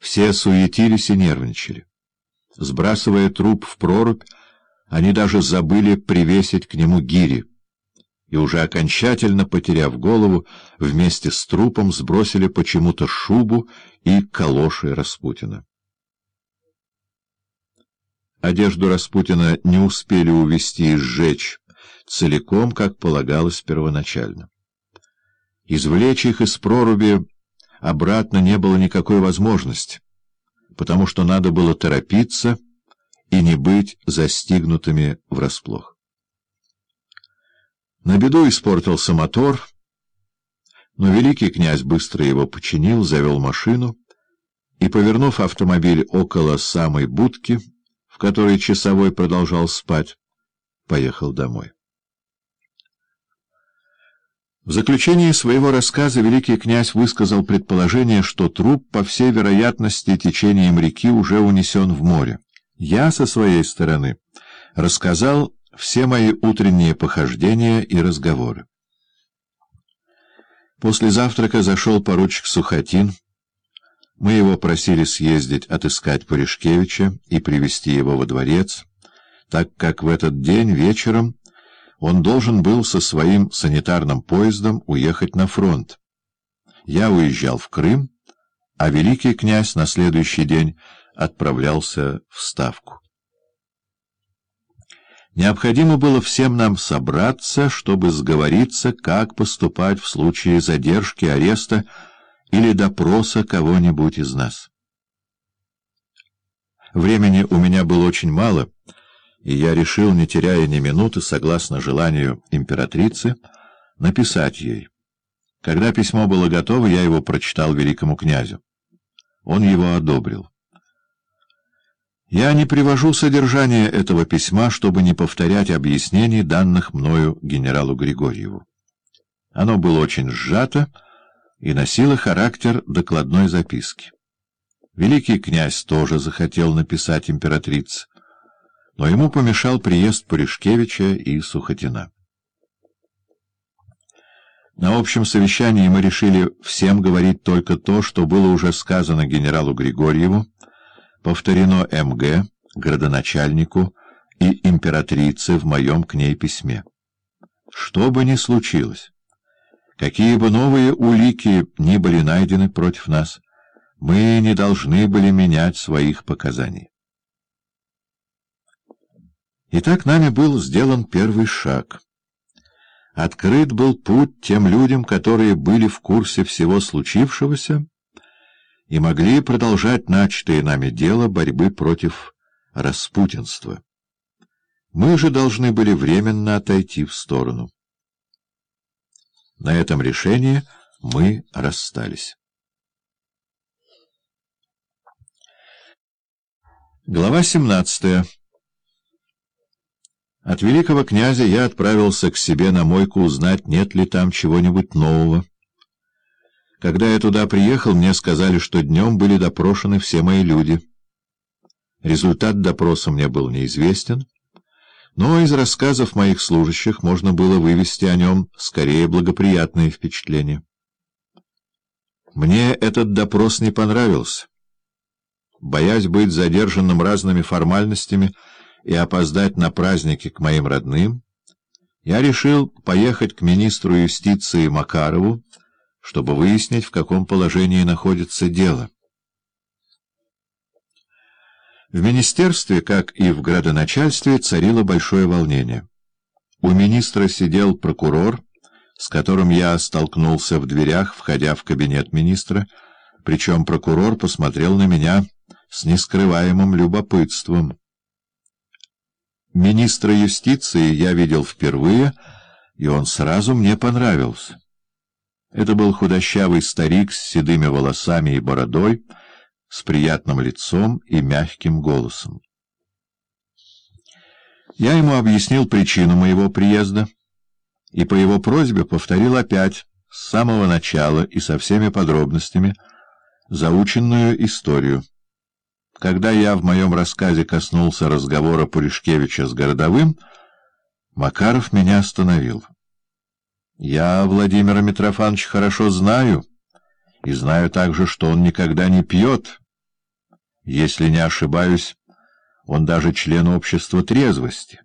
Все суетились и нервничали. Сбрасывая труп в прорубь, они даже забыли привесить к нему гири, и уже окончательно потеряв голову, вместе с трупом сбросили почему-то шубу и калоши Распутина. Одежду Распутина не успели увести и сжечь целиком, как полагалось первоначально. Извлечь их из проруби обратно не было никакой возможности, потому что надо было торопиться и не быть застигнутыми врасплох. На беду испортился мотор, но великий князь быстро его починил, завел машину и, повернув автомобиль около самой будки, в которой часовой продолжал спать, поехал домой. В заключении своего рассказа великий князь высказал предположение, что труп, по всей вероятности, течением реки уже унесен в море. Я, со своей стороны, рассказал все мои утренние похождения и разговоры. После завтрака зашел поручик Сухотин. Мы его просили съездить отыскать Пуришкевича и привести его во дворец, так как в этот день вечером он должен был со своим санитарным поездом уехать на фронт. Я уезжал в Крым, а великий князь на следующий день отправлялся в Ставку. Необходимо было всем нам собраться, чтобы сговориться, как поступать в случае задержки, ареста или допроса кого-нибудь из нас. Времени у меня было очень мало — и я решил, не теряя ни минуты, согласно желанию императрицы, написать ей. Когда письмо было готово, я его прочитал великому князю. Он его одобрил. Я не привожу содержание этого письма, чтобы не повторять объяснений, данных мною генералу Григорьеву. Оно было очень сжато и носило характер докладной записки. Великий князь тоже захотел написать императрице но ему помешал приезд Пуришкевича и Сухотина. На общем совещании мы решили всем говорить только то, что было уже сказано генералу Григорьеву, повторено МГ, градоначальнику и императрице в моем к ней письме. Что бы ни случилось, какие бы новые улики ни были найдены против нас, мы не должны были менять своих показаний. Итак, нами был сделан первый шаг. Открыт был путь тем людям, которые были в курсе всего случившегося и могли продолжать начатое нами дело борьбы против распутинства. Мы же должны были временно отойти в сторону. На этом решении мы расстались. Глава семнадцатая от великого князя я отправился к себе на мойку узнать, нет ли там чего-нибудь нового. Когда я туда приехал, мне сказали, что днем были допрошены все мои люди. Результат допроса мне был неизвестен, но из рассказов моих служащих можно было вывести о нем скорее благоприятные впечатления. Мне этот допрос не понравился. Боясь быть задержанным разными формальностями, и опоздать на праздники к моим родным, я решил поехать к министру юстиции Макарову, чтобы выяснить, в каком положении находится дело. В министерстве, как и в градоначальстве, царило большое волнение. У министра сидел прокурор, с которым я столкнулся в дверях, входя в кабинет министра, причем прокурор посмотрел на меня с нескрываемым любопытством. Министра юстиции я видел впервые, и он сразу мне понравился. Это был худощавый старик с седыми волосами и бородой, с приятным лицом и мягким голосом. Я ему объяснил причину моего приезда, и по его просьбе повторил опять, с самого начала и со всеми подробностями, заученную историю. Когда я в моем рассказе коснулся разговора Пуришкевича с Городовым, Макаров меня остановил. Я Владимира Митрофановича хорошо знаю, и знаю также, что он никогда не пьет, Если не ошибаюсь, он даже член общества трезвости.